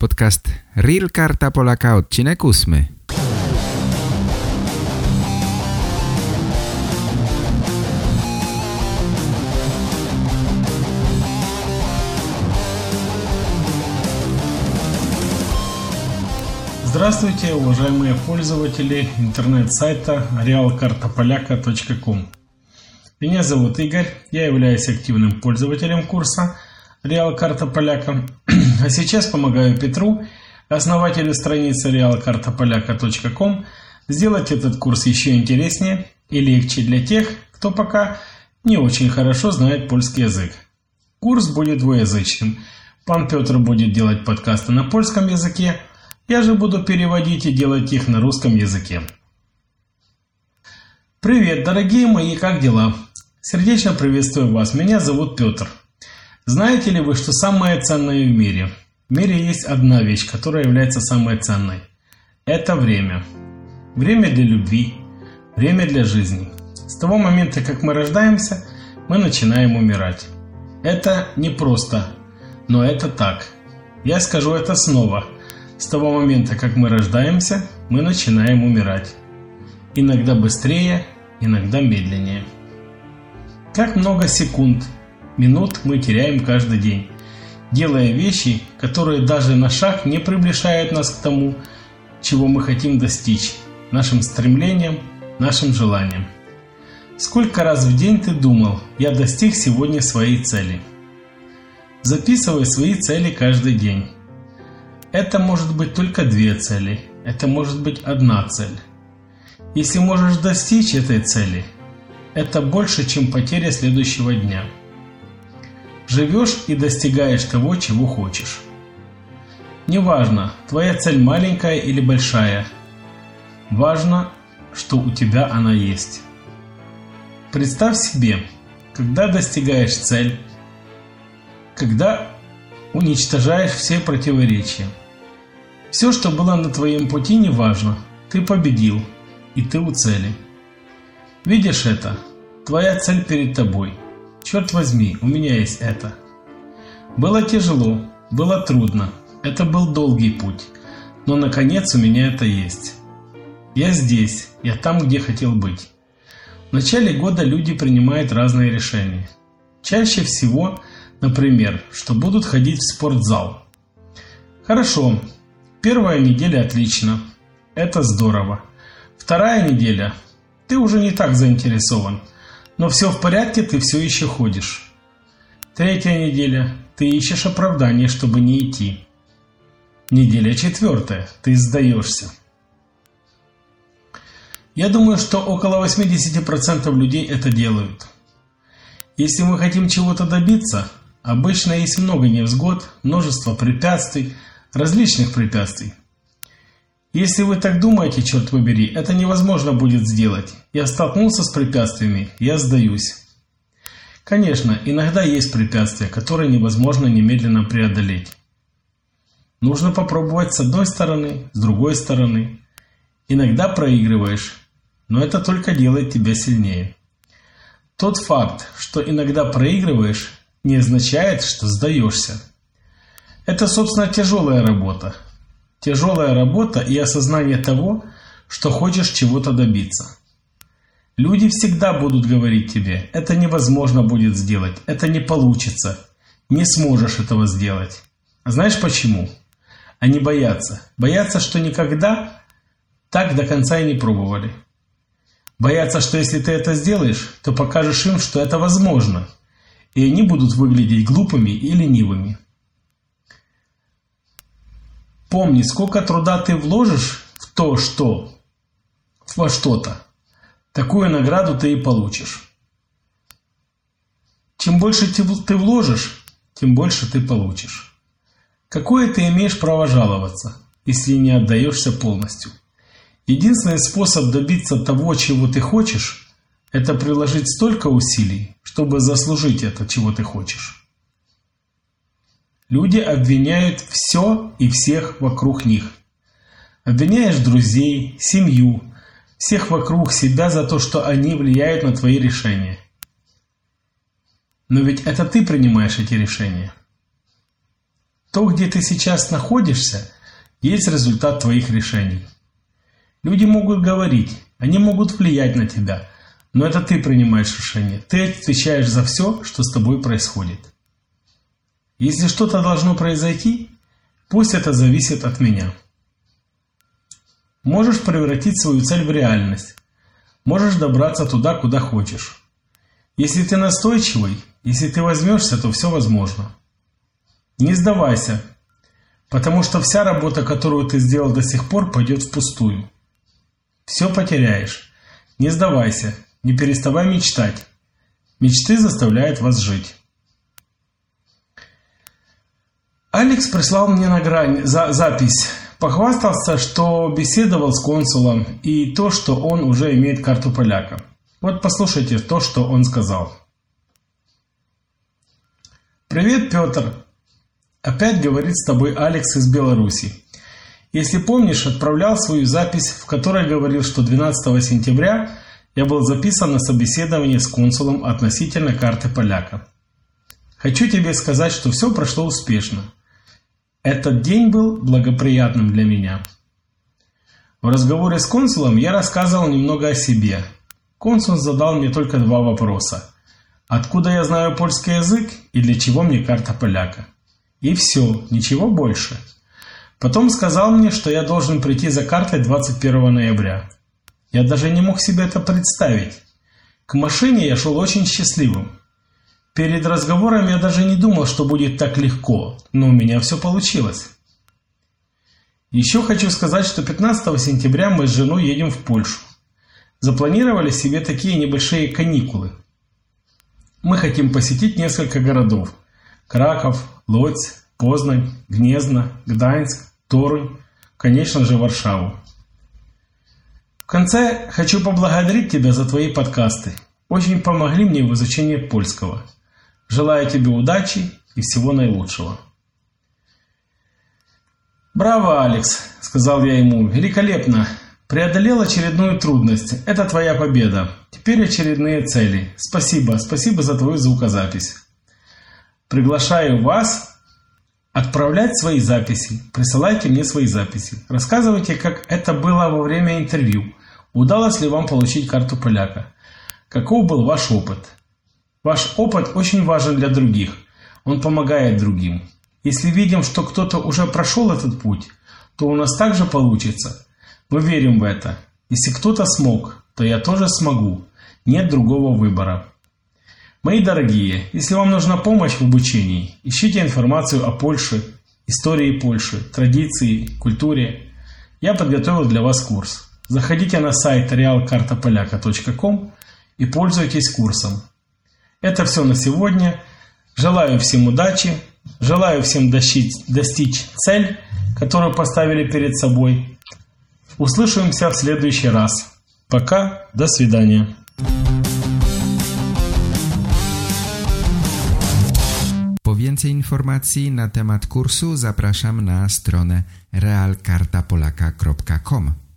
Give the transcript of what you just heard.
Podcast Real Karta Polaka, odcinek ósmy. Здравствуйте, уважаемые пользователи интернет-сайта realkartapolaka.com Меня зовут Игорь, я являюсь активным пользователем курса Реал Карта Поляка, а сейчас помогаю Петру, основателю страницы realkartapolaka.com, сделать этот курс еще интереснее и легче для тех, кто пока не очень хорошо знает польский язык. Курс будет двуязычным. Пан Петр будет делать подкасты на польском языке, я же буду переводить и делать их на русском языке. Привет, дорогие мои, как дела? Сердечно приветствую вас, меня зовут Петр. Знаете ли вы, что самое ценное в мире? В мире есть одна вещь, которая является самой ценной. Это время. Время для любви, время для жизни. С того момента, как мы рождаемся, мы начинаем умирать. Это не просто, но это так. Я скажу это снова. С того момента, как мы рождаемся, мы начинаем умирать. Иногда быстрее, иногда медленнее. Как много секунд – минут мы теряем каждый день, делая вещи, которые даже на шаг не приближают нас к тому, чего мы хотим достичь, нашим стремлениям, нашим желаниям. Сколько раз в день ты думал, я достиг сегодня своей цели? Записывай свои цели каждый день. Это может быть только две цели, это может быть одна цель. Если можешь достичь этой цели, это больше, чем потеря следующего дня – живешь и достигаешь того, чего хочешь. Неважно, твоя цель маленькая или большая, важно, что у тебя она есть. Представь себе, когда достигаешь цель, когда уничтожаешь все противоречия. Все, что было на твоем пути, не важно. Ты победил, и ты у цели. Видишь это? Твоя цель перед тобой – Черт возьми, у меня есть это. Было тяжело, было трудно. Это был долгий путь. Но наконец у меня это есть. Я здесь, я там, где хотел быть. В начале года люди принимают разные решения. Чаще всего, например, что будут ходить в спортзал. Хорошо, первая неделя отлично. Это здорово. Вторая неделя. Ты уже не так заинтересован. Но все в порядке, ты все еще ходишь. Третья неделя. Ты ищешь оправдание, чтобы не идти. Неделя четвертая. Ты сдаешься. Я думаю, что около 80% людей это делают. Если мы хотим чего-то добиться, обычно есть много невзгод, множество препятствий, различных препятствий. Если вы так думаете, черт побери, это невозможно будет сделать. Я столкнулся с препятствиями, я сдаюсь. Конечно, иногда есть препятствия, которые невозможно немедленно преодолеть. Нужно попробовать с одной стороны, с другой стороны. Иногда проигрываешь, но это только делает тебя сильнее. Тот факт, что иногда проигрываешь, не означает, что сдаешься. Это, собственно, тяжелая работа, Тяжелая работа и осознание того, что хочешь чего-то добиться. Люди всегда будут говорить тебе, это невозможно будет сделать, это не получится, не сможешь этого сделать. А знаешь почему? Они боятся. Боятся, что никогда так до конца и не пробовали. Боятся, что если ты это сделаешь, то покажешь им, что это возможно, и они будут выглядеть глупыми и ленивыми. Помни, сколько труда ты вложишь в то, что, во что-то, такую награду ты и получишь. Чем больше ты вложишь, тем больше ты получишь. Какое ты имеешь право жаловаться, если не отдаешься полностью? Единственный способ добиться того, чего ты хочешь, это приложить столько усилий, чтобы заслужить это, чего ты хочешь. Люди обвиняют все и всех вокруг них. Обвиняешь друзей, семью, всех вокруг себя за то, что они влияют на твои решения. Но ведь это ты принимаешь эти решения. То, где ты сейчас находишься, есть результат твоих решений. Люди могут говорить, они могут влиять на тебя, но это ты принимаешь решение. Ты отвечаешь за все, что с тобой происходит. Если что-то должно произойти, пусть это зависит от меня. Можешь превратить свою цель в реальность. Можешь добраться туда, куда хочешь. Если ты настойчивый, если ты возьмешься, то все возможно. Не сдавайся, потому что вся работа, которую ты сделал до сих пор, пойдет впустую. Все потеряешь. Не сдавайся, не переставай мечтать. Мечты заставляют вас жить. Алекс прислал мне на грань за запись. Похвастался, что беседовал с консулом и то, что он уже имеет карту поляка. Вот послушайте то, что он сказал. Привет, Петр. Опять говорит с тобой Алекс из Беларуси. Если помнишь, отправлял свою запись, в которой говорил, что 12 сентября я был записан на собеседование с консулом относительно карты поляка. Хочу тебе сказать, что все прошло успешно. Этот день был благоприятным для меня. В разговоре с консулом я рассказывал немного о себе. Консул задал мне только два вопроса. Откуда я знаю польский язык и для чего мне карта поляка? И все, ничего больше. Потом сказал мне, что я должен прийти за картой 21 ноября. Я даже не мог себе это представить. К машине я шел очень счастливым. Перед разговором я даже не думал, что будет так легко, но у меня все получилось. Еще хочу сказать, что 15 сентября мы с женой едем в Польшу. Запланировали себе такие небольшие каникулы. Мы хотим посетить несколько городов. Краков, Лодзь, Познань, Гнезно, Гданьск, Торунь, конечно же Варшаву. В конце хочу поблагодарить тебя за твои подкасты. Очень помогли мне в изучении польского. Желаю тебе удачи и всего наилучшего. «Браво, Алекс!» – сказал я ему. «Великолепно! Преодолел очередную трудность. Это твоя победа. Теперь очередные цели. Спасибо, спасибо за твою звукозапись. Приглашаю вас отправлять свои записи. Присылайте мне свои записи. Рассказывайте, как это было во время интервью. Удалось ли вам получить карту поляка? Каков был ваш опыт? Ваш опыт очень важен для других. Он помогает другим. Если видим, что кто-то уже прошел этот путь, то у нас также получится. Мы верим в это. Если кто-то смог, то я тоже смогу. Нет другого выбора. Мои дорогие, если вам нужна помощь в обучении, ищите информацию о Польше, истории Польши, традиции, культуре. Я подготовил для вас курс. Заходите на сайт realkartapolaka.com и пользуйтесь курсом. Это все на сегодня. Желаю всем удачи. Желаю всем достичь, достичь цель, которую поставили перед собой. Услышимся в следующий раз. Пока, до свидания. Po więcej informacji na temat kursu zapraszam na stronę realkartapolaka.com.